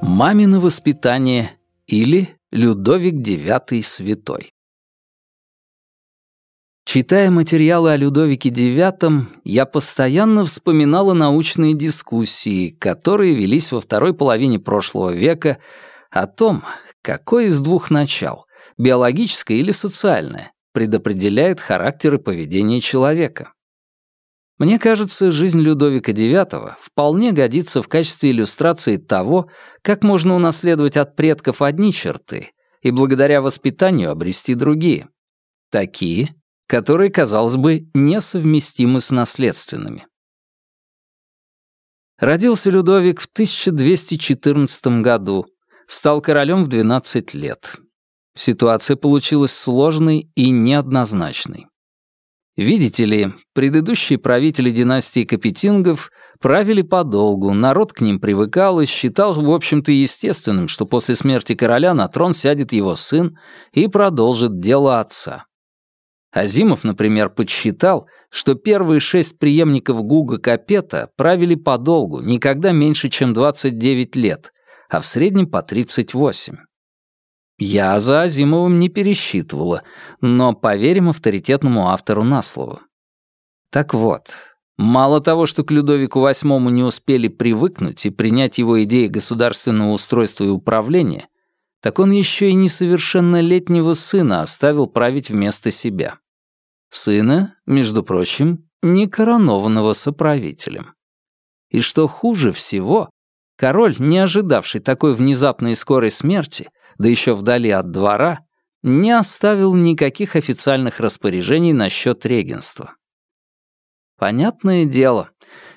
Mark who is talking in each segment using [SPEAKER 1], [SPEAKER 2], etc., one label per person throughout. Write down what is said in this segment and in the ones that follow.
[SPEAKER 1] Мамино воспитание или Людовик IX Святой. Читая материалы о Людовике IX, я постоянно вспоминала научные дискуссии, которые велись во второй половине прошлого века о том, какое из двух начал, биологическое или социальное, предопределяет характер и поведение человека. Мне кажется, жизнь Людовика IX вполне годится в качестве иллюстрации того, как можно унаследовать от предков одни черты и благодаря воспитанию обрести другие. Такие, которые, казалось бы, несовместимы с наследственными. Родился Людовик в 1214 году, стал королем в 12 лет. Ситуация получилась сложной и неоднозначной. Видите ли, предыдущие правители династии Капетингов правили подолгу, народ к ним привыкал и считал, в общем-то, естественным, что после смерти короля на трон сядет его сын и продолжит дело отца. Азимов, например, подсчитал, что первые шесть преемников Гуга Капета правили подолгу, никогда меньше, чем 29 лет, а в среднем по 38. Я за Азимовым не пересчитывала, но поверим авторитетному автору на слово. Так вот, мало того, что к Людовику VIII не успели привыкнуть и принять его идеи государственного устройства и управления, так он еще и несовершеннолетнего сына оставил править вместо себя. Сына, между прочим, не коронованного соправителем. И что хуже всего, король, не ожидавший такой внезапной и скорой смерти, да еще вдали от двора, не оставил никаких официальных распоряжений насчет регенства. Понятное дело,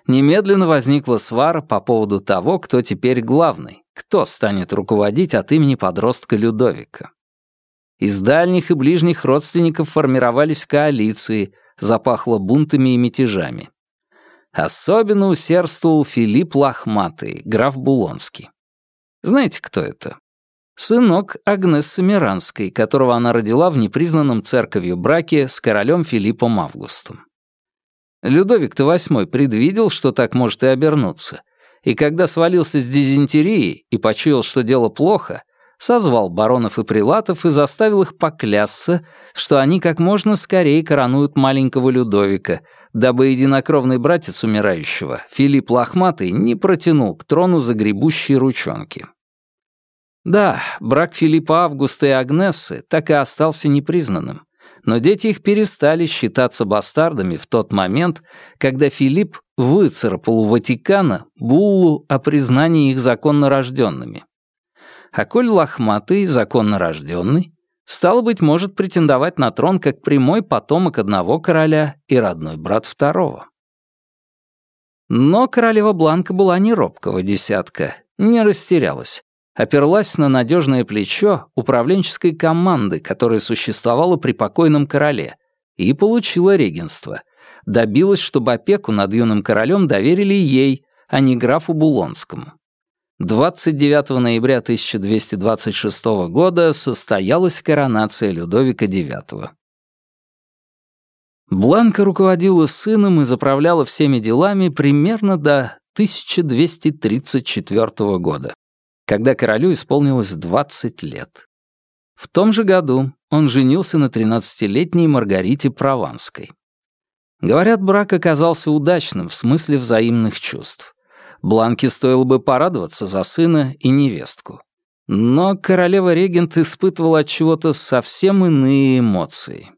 [SPEAKER 1] немедленно возникла свара по поводу того, кто теперь главный, кто станет руководить от имени подростка Людовика. Из дальних и ближних родственников формировались коалиции, запахло бунтами и мятежами. Особенно усердствовал Филипп Лохматый, граф Булонский. Знаете, кто это? Сынок Агнессы Миранской, которого она родила в непризнанном церковью браке с королем Филиппом Августом. Людовик-то VIII предвидел, что так может и обернуться, и когда свалился с дизентерией и почуял, что дело плохо, созвал баронов и прилатов и заставил их поклясться, что они как можно скорее коронуют маленького Людовика, дабы единокровный братец умирающего, Филипп Лохматый, не протянул к трону загребущие ручонки. Да, брак Филиппа Августа и Агнессы так и остался непризнанным, но дети их перестали считаться бастардами в тот момент, когда Филипп выцарапал у Ватикана буллу о признании их законно рожденными. А коль лохматый, законно рожденный, стало быть, может претендовать на трон как прямой потомок одного короля и родной брат второго. Но королева Бланка была не робкого десятка, не растерялась оперлась на надежное плечо управленческой команды, которая существовала при покойном короле, и получила регенство. Добилась, чтобы опеку над юным королем доверили ей, а не графу Булонскому. 29 ноября 1226 года состоялась коронация Людовика IX. Бланка руководила сыном и заправляла всеми делами примерно до 1234 года когда королю исполнилось 20 лет. В том же году он женился на 13-летней Маргарите Прованской. Говорят, брак оказался удачным в смысле взаимных чувств. Бланке стоило бы порадоваться за сына и невестку. Но королева-регент испытывала от чего-то совсем иные эмоции.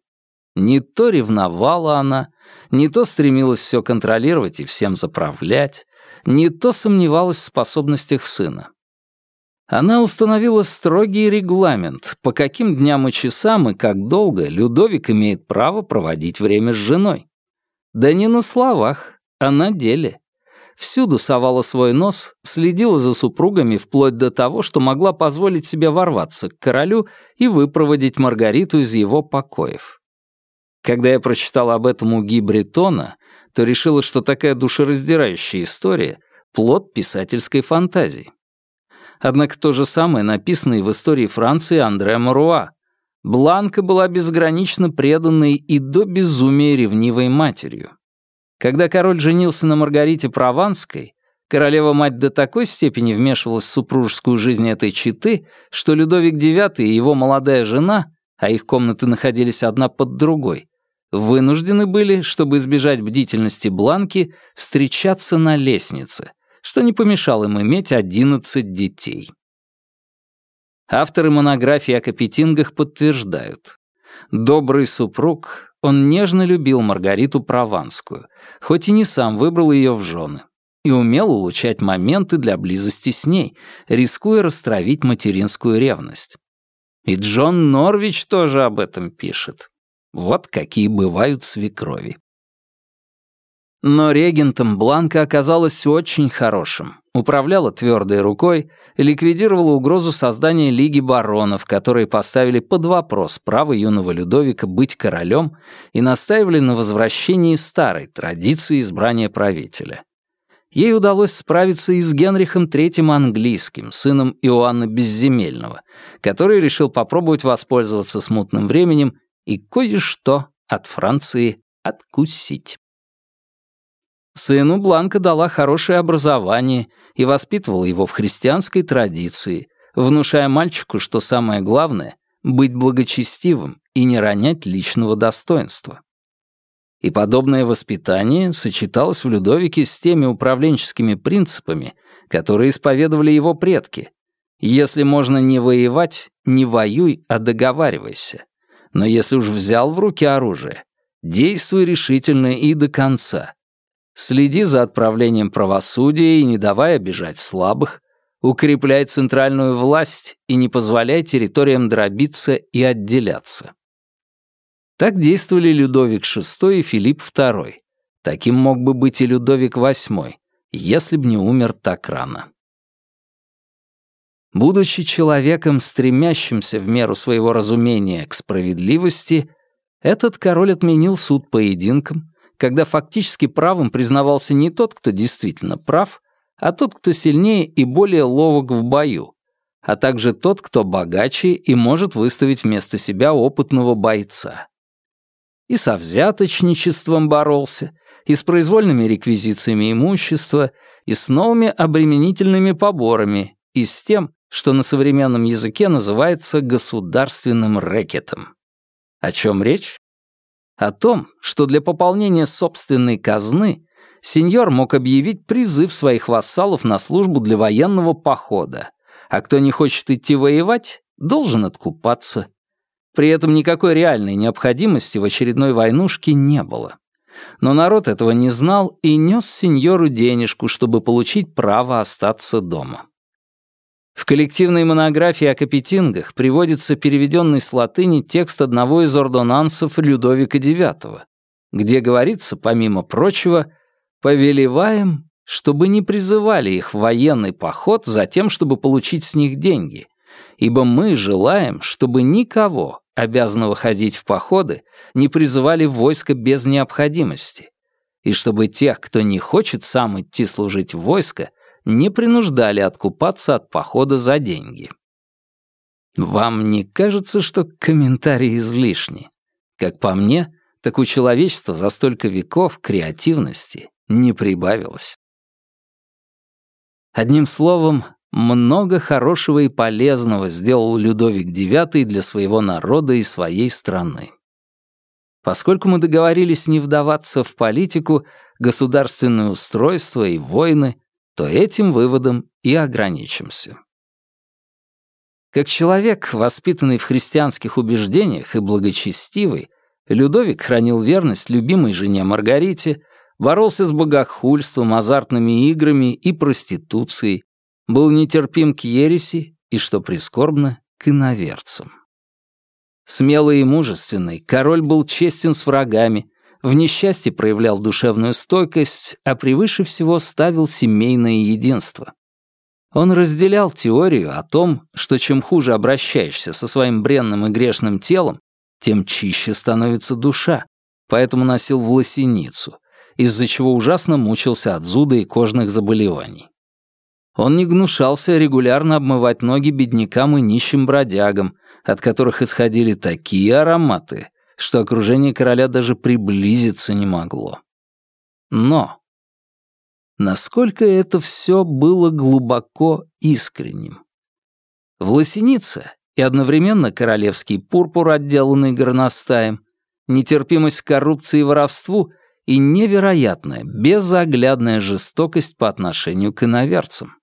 [SPEAKER 1] Не то ревновала она, не то стремилась все контролировать и всем заправлять, не то сомневалась в способностях сына. Она установила строгий регламент, по каким дням и часам и как долго Людовик имеет право проводить время с женой. Да не на словах, а на деле. Всюду совала свой нос, следила за супругами вплоть до того, что могла позволить себе ворваться к королю и выпроводить Маргариту из его покоев. Когда я прочитала об этом у Ги Бретона, то решила, что такая душераздирающая история — плод писательской фантазии. Однако то же самое написано и в истории Франции Андре Маруа. Бланка была безгранично преданной и до безумия ревнивой матерью. Когда король женился на Маргарите Прованской, Королева-мать до такой степени вмешивалась в супружескую жизнь этой четы, что Людовик IX и его молодая жена, а их комнаты находились одна под другой, вынуждены были, чтобы избежать бдительности Бланки, встречаться на лестнице, что не помешало им иметь 11 детей. Авторы монографии о капетингах подтверждают. Добрый супруг, он нежно любил Маргариту Прованскую, хоть и не сам выбрал ее в жены, и умел улучшать моменты для близости с ней, рискуя растравить материнскую ревность. И Джон Норвич тоже об этом пишет. Вот какие бывают свекрови. Но регентом Бланка оказалась очень хорошим. Управляла твердой рукой, ликвидировала угрозу создания Лиги баронов, которые поставили под вопрос право юного Людовика быть королем и настаивали на возвращении старой традиции избрания правителя. Ей удалось справиться и с Генрихом III английским, сыном Иоанна Безземельного, который решил попробовать воспользоваться смутным временем и кое-что от Франции откусить. Сыну Бланка дала хорошее образование и воспитывала его в христианской традиции, внушая мальчику, что самое главное — быть благочестивым и не ронять личного достоинства. И подобное воспитание сочеталось в Людовике с теми управленческими принципами, которые исповедовали его предки. Если можно не воевать, не воюй, а договаривайся. Но если уж взял в руки оружие, действуй решительно и до конца. Следи за отправлением правосудия и не давай обижать слабых, укрепляй центральную власть и не позволяй территориям дробиться и отделяться. Так действовали Людовик VI и Филипп II. Таким мог бы быть и Людовик VIII, если б не умер так рано. Будучи человеком, стремящимся в меру своего разумения к справедливости, этот король отменил суд поединкам, когда фактически правым признавался не тот, кто действительно прав, а тот, кто сильнее и более ловок в бою, а также тот, кто богаче и может выставить вместо себя опытного бойца. И со взяточничеством боролся, и с произвольными реквизициями имущества, и с новыми обременительными поборами, и с тем, что на современном языке называется государственным рэкетом. О чем речь? О том, что для пополнения собственной казны сеньор мог объявить призыв своих вассалов на службу для военного похода, а кто не хочет идти воевать, должен откупаться. При этом никакой реальной необходимости в очередной войнушке не было. Но народ этого не знал и нес сеньору денежку, чтобы получить право остаться дома. В коллективной монографии о капетингах приводится переведенный с латыни текст одного из ордонансов Людовика IX, где говорится, помимо прочего, «повелеваем, чтобы не призывали их в военный поход за тем, чтобы получить с них деньги, ибо мы желаем, чтобы никого, обязанного ходить в походы, не призывали в войско без необходимости, и чтобы тех, кто не хочет сам идти служить в войско, не принуждали откупаться от похода за деньги. Вам не кажется, что комментарии излишни? Как по мне, так у человечества за столько веков креативности не прибавилось. Одним словом, много хорошего и полезного сделал Людовик IX для своего народа и своей страны. Поскольку мы договорились не вдаваться в политику, государственное устройство и войны, то этим выводом и ограничимся. Как человек, воспитанный в христианских убеждениях и благочестивый, Людовик хранил верность любимой жене Маргарите, боролся с богохульством, азартными играми и проституцией, был нетерпим к ереси и, что прискорбно, к иноверцам. Смелый и мужественный, король был честен с врагами, в несчастье проявлял душевную стойкость, а превыше всего ставил семейное единство. Он разделял теорию о том, что чем хуже обращаешься со своим бренным и грешным телом, тем чище становится душа, поэтому носил власеницу, из-за чего ужасно мучился от зуда и кожных заболеваний. Он не гнушался регулярно обмывать ноги беднякам и нищим бродягам, от которых исходили такие ароматы, что окружение короля даже приблизиться не могло. Но насколько это все было глубоко искренним. В лосенице и одновременно королевский пурпур, отделанный горностаем, нетерпимость к коррупции и воровству и невероятная, безоглядная жестокость по отношению к иноверцам.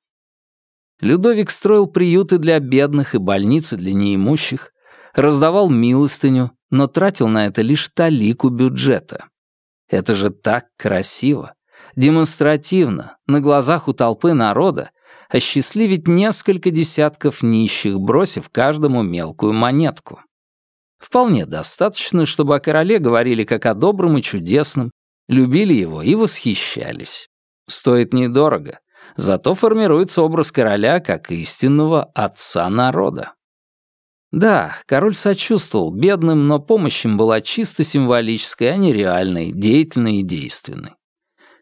[SPEAKER 1] Людовик строил приюты для бедных и больницы для неимущих, раздавал милостыню, но тратил на это лишь талику бюджета. Это же так красиво, демонстративно, на глазах у толпы народа, осчастливить несколько десятков нищих, бросив каждому мелкую монетку. Вполне достаточно, чтобы о короле говорили как о добром и чудесном, любили его и восхищались. Стоит недорого, зато формируется образ короля как истинного отца народа. Да, король сочувствовал бедным, но помощь им была чисто символической, а не реальной, деятельной и действенной.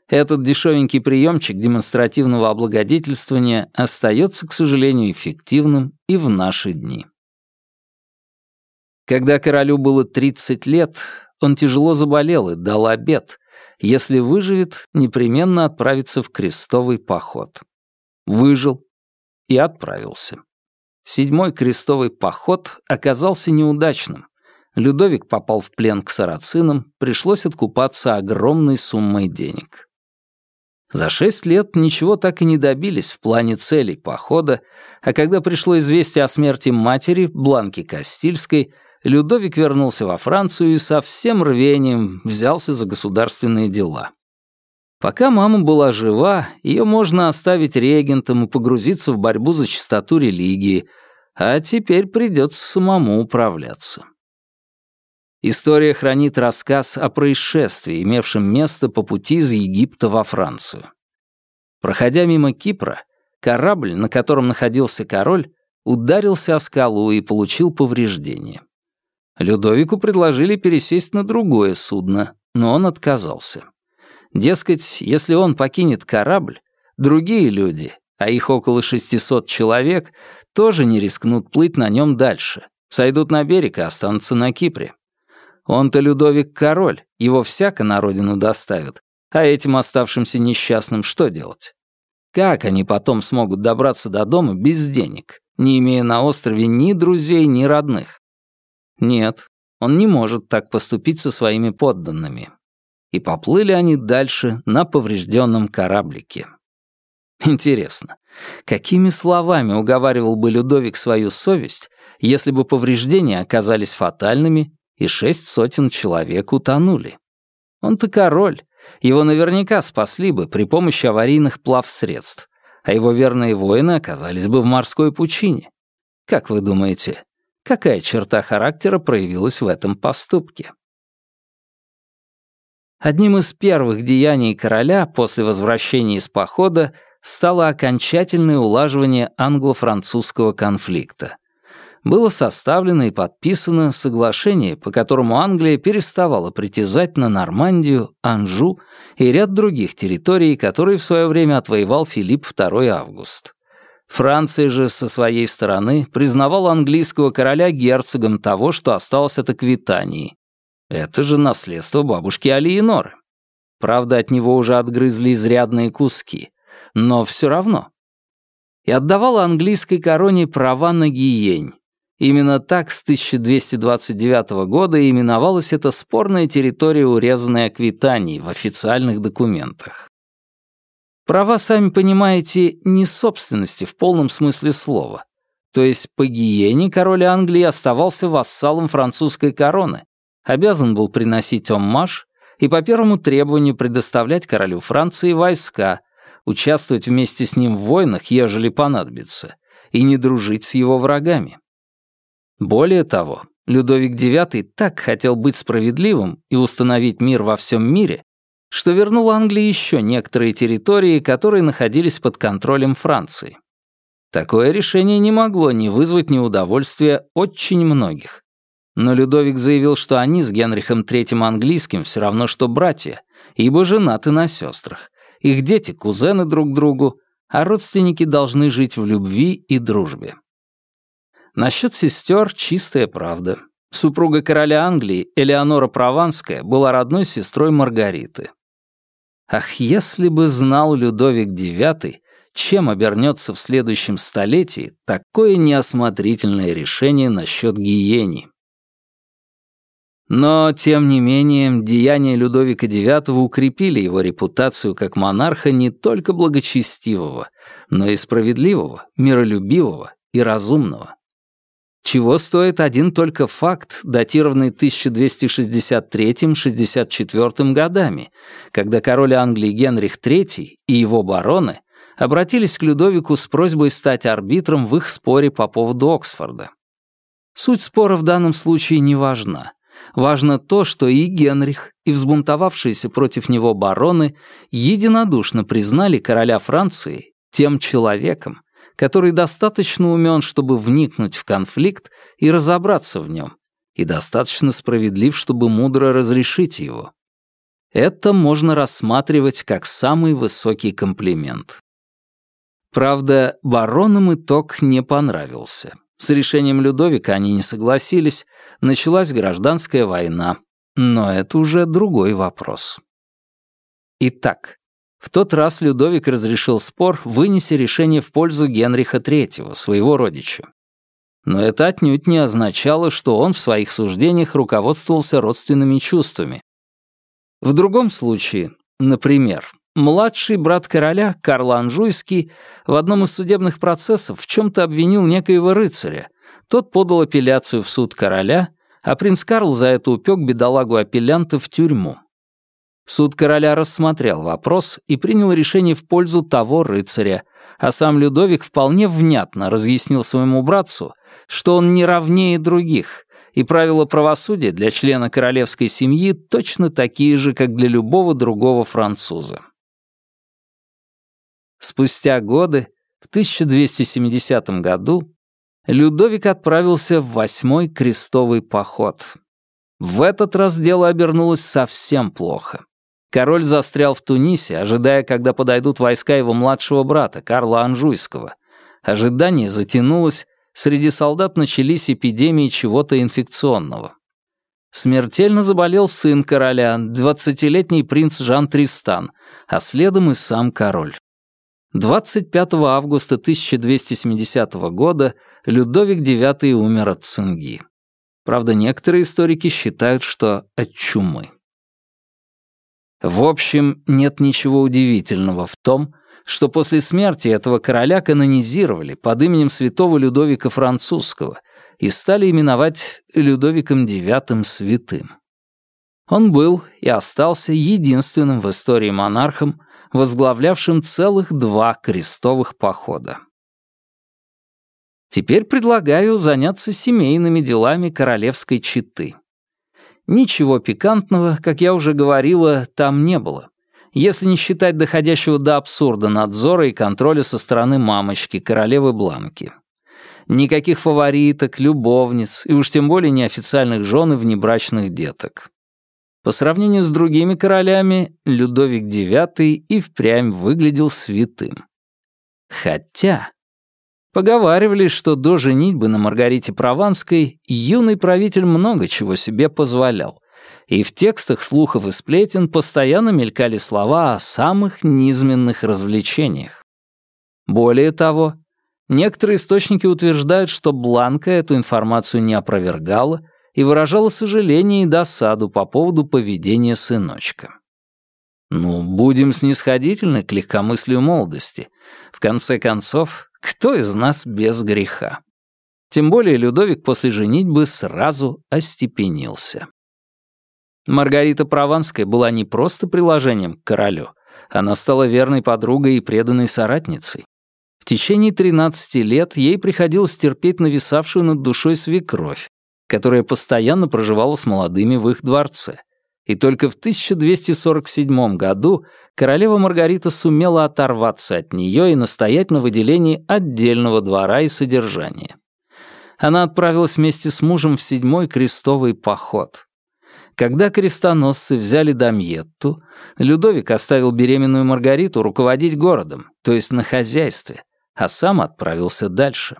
[SPEAKER 1] Этот дешевенький приемчик демонстративного облагодетельствования остается, к сожалению, эффективным и в наши дни. Когда королю было 30 лет, он тяжело заболел и дал обет. Если выживет, непременно отправится в крестовый поход. Выжил и отправился. Седьмой крестовый поход оказался неудачным. Людовик попал в плен к сарацинам, пришлось откупаться огромной суммой денег. За шесть лет ничего так и не добились в плане целей похода, а когда пришло известие о смерти матери, Бланки Кастильской, Людовик вернулся во Францию и со всем рвением взялся за государственные дела. Пока мама была жива, ее можно оставить регентом и погрузиться в борьбу за чистоту религии, а теперь придется самому управляться. История хранит рассказ о происшествии, имевшем место по пути из Египта во Францию. Проходя мимо Кипра, корабль, на котором находился король, ударился о скалу и получил повреждения. Людовику предложили пересесть на другое судно, но он отказался. Дескать, если он покинет корабль, другие люди, а их около 600 человек, тоже не рискнут плыть на нем дальше, сойдут на берег и останутся на Кипре. Он-то Людовик король, его всяко на родину доставят, а этим оставшимся несчастным что делать? Как они потом смогут добраться до дома без денег, не имея на острове ни друзей, ни родных? Нет, он не может так поступить со своими подданными и поплыли они дальше на поврежденном кораблике. Интересно, какими словами уговаривал бы Людовик свою совесть, если бы повреждения оказались фатальными и шесть сотен человек утонули? Он-то король, его наверняка спасли бы при помощи аварийных плавсредств, а его верные воины оказались бы в морской пучине. Как вы думаете, какая черта характера проявилась в этом поступке? Одним из первых деяний короля после возвращения из похода стало окончательное улаживание англо-французского конфликта. Было составлено и подписано соглашение, по которому Англия переставала притязать на Нормандию, Анжу и ряд других территорий, которые в свое время отвоевал Филипп II Август. Франция же со своей стороны признавала английского короля герцогом того, что осталось от Аквитании, это же наследство бабушки Алиеноры. Правда, от него уже отгрызли изрядные куски, но все равно. И отдавала английской короне права на гиень. Именно так с 1229 года именовалась эта спорная территория урезанной Аквитании в официальных документах. Права, сами понимаете, не собственности в полном смысле слова. То есть по гиене король Англии оставался вассалом французской короны, обязан был приносить оммаж и по первому требованию предоставлять королю Франции войска, участвовать вместе с ним в войнах, ежели понадобится, и не дружить с его врагами. Более того, Людовик IX так хотел быть справедливым и установить мир во всем мире, что вернул Англии еще некоторые территории, которые находились под контролем Франции. Такое решение не могло не вызвать неудовольствия очень многих. Но Людовик заявил, что они с Генрихом III английским все равно, что братья, ибо женаты на сестрах. Их дети — кузены друг другу, а родственники должны жить в любви и дружбе. Насчет сестер чистая правда. Супруга короля Англии, Элеонора Прованская, была родной сестрой Маргариты. Ах, если бы знал Людовик IX, чем обернется в следующем столетии такое неосмотрительное решение насчет гиений. Но, тем не менее, деяния Людовика IX укрепили его репутацию как монарха не только благочестивого, но и справедливого, миролюбивого и разумного. Чего стоит один только факт, датированный 1263-64 годами, когда король Англии Генрих III и его бароны обратились к Людовику с просьбой стать арбитром в их споре по поводу Оксфорда. Суть спора в данном случае не важна. Важно то, что и Генрих, и взбунтовавшиеся против него бароны единодушно признали короля Франции тем человеком, который достаточно умен, чтобы вникнуть в конфликт и разобраться в нем, и достаточно справедлив, чтобы мудро разрешить его. Это можно рассматривать как самый высокий комплимент. Правда, баронам итог не понравился. С решением Людовика они не согласились, началась гражданская война. Но это уже другой вопрос. Итак, в тот раз Людовик разрешил спор, вынеся решение в пользу Генриха III, своего родича. Но это отнюдь не означало, что он в своих суждениях руководствовался родственными чувствами. В другом случае, например, Младший брат короля, Карл Анжуйский, в одном из судебных процессов в чем-то обвинил некоего рыцаря. Тот подал апелляцию в суд короля, а принц Карл за это упек бедолагу-апеллянта в тюрьму. Суд короля рассмотрел вопрос и принял решение в пользу того рыцаря, а сам Людовик вполне внятно разъяснил своему братцу, что он не равнее других, и правила правосудия для члена королевской семьи точно такие же, как для любого другого француза. Спустя годы, в 1270 году, Людовик отправился в восьмой крестовый поход. В этот раз дело обернулось совсем плохо. Король застрял в Тунисе, ожидая, когда подойдут войска его младшего брата, Карла Анжуйского. Ожидание затянулось, среди солдат начались эпидемии чего-то инфекционного. Смертельно заболел сын короля, двадцатилетний принц Жан Тристан, а следом и сам король. 25 августа 1270 года Людовик IX умер от цинги. Правда, некоторые историки считают, что от чумы. В общем, нет ничего удивительного в том, что после смерти этого короля канонизировали под именем святого Людовика Французского и стали именовать Людовиком IX Святым. Он был и остался единственным в истории монархом, возглавлявшим целых два крестовых похода. Теперь предлагаю заняться семейными делами королевской четы. Ничего пикантного, как я уже говорила, там не было, если не считать доходящего до абсурда надзора и контроля со стороны мамочки, королевы Бланки. Никаких фавориток, любовниц и уж тем более неофициальных жен и внебрачных деток. По сравнению с другими королями, Людовик IX и впрямь выглядел святым. Хотя... Поговаривали, что до женитьбы на Маргарите Прованской юный правитель много чего себе позволял, и в текстах слухов и сплетен постоянно мелькали слова о самых низменных развлечениях. Более того, некоторые источники утверждают, что Бланка эту информацию не опровергала и выражала сожаление и досаду по поводу поведения сыночка. Ну, будем снисходительны к легкомыслию молодости. В конце концов, кто из нас без греха? Тем более Людовик после женитьбы сразу остепенился. Маргарита Прованская была не просто приложением к королю, она стала верной подругой и преданной соратницей. В течение 13 лет ей приходилось терпеть нависавшую над душой свекровь, которая постоянно проживала с молодыми в их дворце. И только в 1247 году королева Маргарита сумела оторваться от нее и настоять на выделении отдельного двора и содержания. Она отправилась вместе с мужем в седьмой крестовый поход. Когда крестоносцы взяли Дамьетту, Людовик оставил беременную Маргариту руководить городом, то есть на хозяйстве, а сам отправился дальше.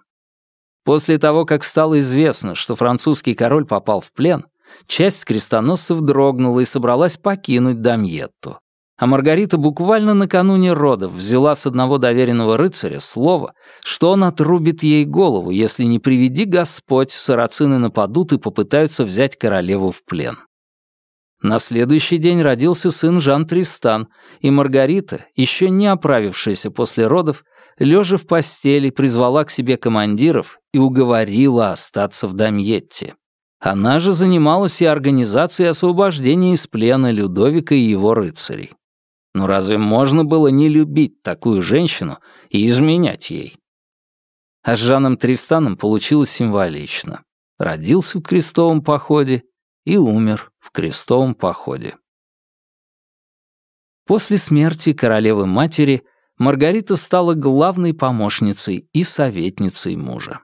[SPEAKER 1] После того, как стало известно, что французский король попал в плен, часть крестоносцев дрогнула и собралась покинуть Дамьетту. а Маргарита буквально накануне родов взяла с одного доверенного рыцаря слово, что он отрубит ей голову, если не приведи Господь, сарацины нападут и попытаются взять королеву в плен. На следующий день родился сын Жан Тристан, и Маргарита, еще не оправившаяся после родов, лежа в постели, призвала к себе командиров и уговорила остаться в Дамьетте. Она же занималась и организацией освобождения из плена Людовика и его рыцарей. Но разве можно было не любить такую женщину и изменять ей? А с Жаном Тристаном получилось символично. Родился в крестовом походе и умер в крестовом походе. После смерти королевы-матери Маргарита стала главной помощницей и советницей мужа.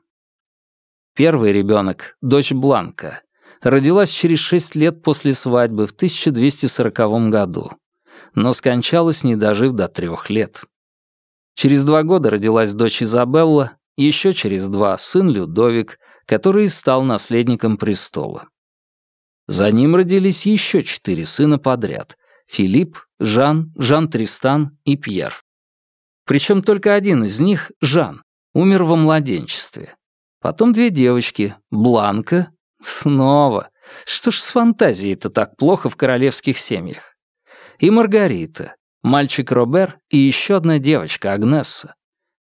[SPEAKER 1] Первый ребенок, дочь Бланка, родилась через шесть лет после свадьбы в 1240 году, но скончалась, не дожив до трех лет. Через два года родилась дочь Изабелла, еще через два — сын Людовик, который стал наследником престола. За ним родились еще четыре сына подряд — Филипп, Жан, Жан-Тристан и Пьер. Причем только один из них, Жан, умер во младенчестве. Потом две девочки, Бланка, снова. Что ж с фантазией-то так плохо в королевских семьях? И Маргарита, мальчик Робер и еще одна девочка, Агнесса.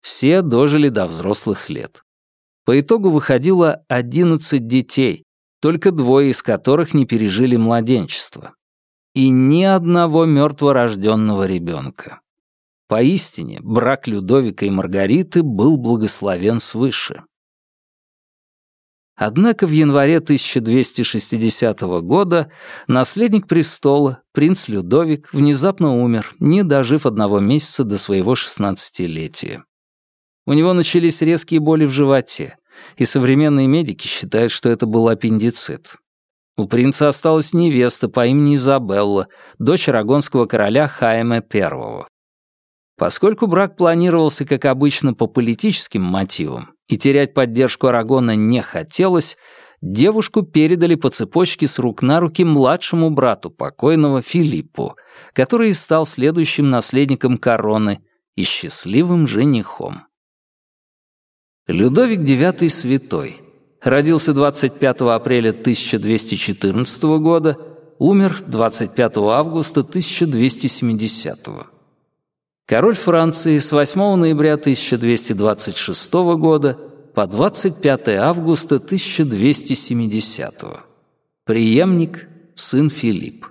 [SPEAKER 1] Все дожили до взрослых лет. По итогу выходило 11 детей, только двое из которых не пережили младенчество. И ни одного мертворожденного ребенка. Поистине, брак Людовика и Маргариты был благословен свыше. Однако в январе 1260 года наследник престола, принц Людовик, внезапно умер, не дожив одного месяца до своего шестнадцатилетия. У него начались резкие боли в животе, и современные медики считают, что это был аппендицит. У принца осталась невеста по имени Изабелла, дочь арагонского короля Хайме I. Поскольку брак планировался, как обычно, по политическим мотивам, и терять поддержку Арагона не хотелось, девушку передали по цепочке с рук на руки младшему брату покойного Филиппу, который стал следующим наследником короны и счастливым женихом. Людовик IX Святой. Родился 25 апреля 1214 года, умер 25 августа 1270 года. Король Франции с 8 ноября 1226 года по 25 августа 1270. Приемник сын Филипп.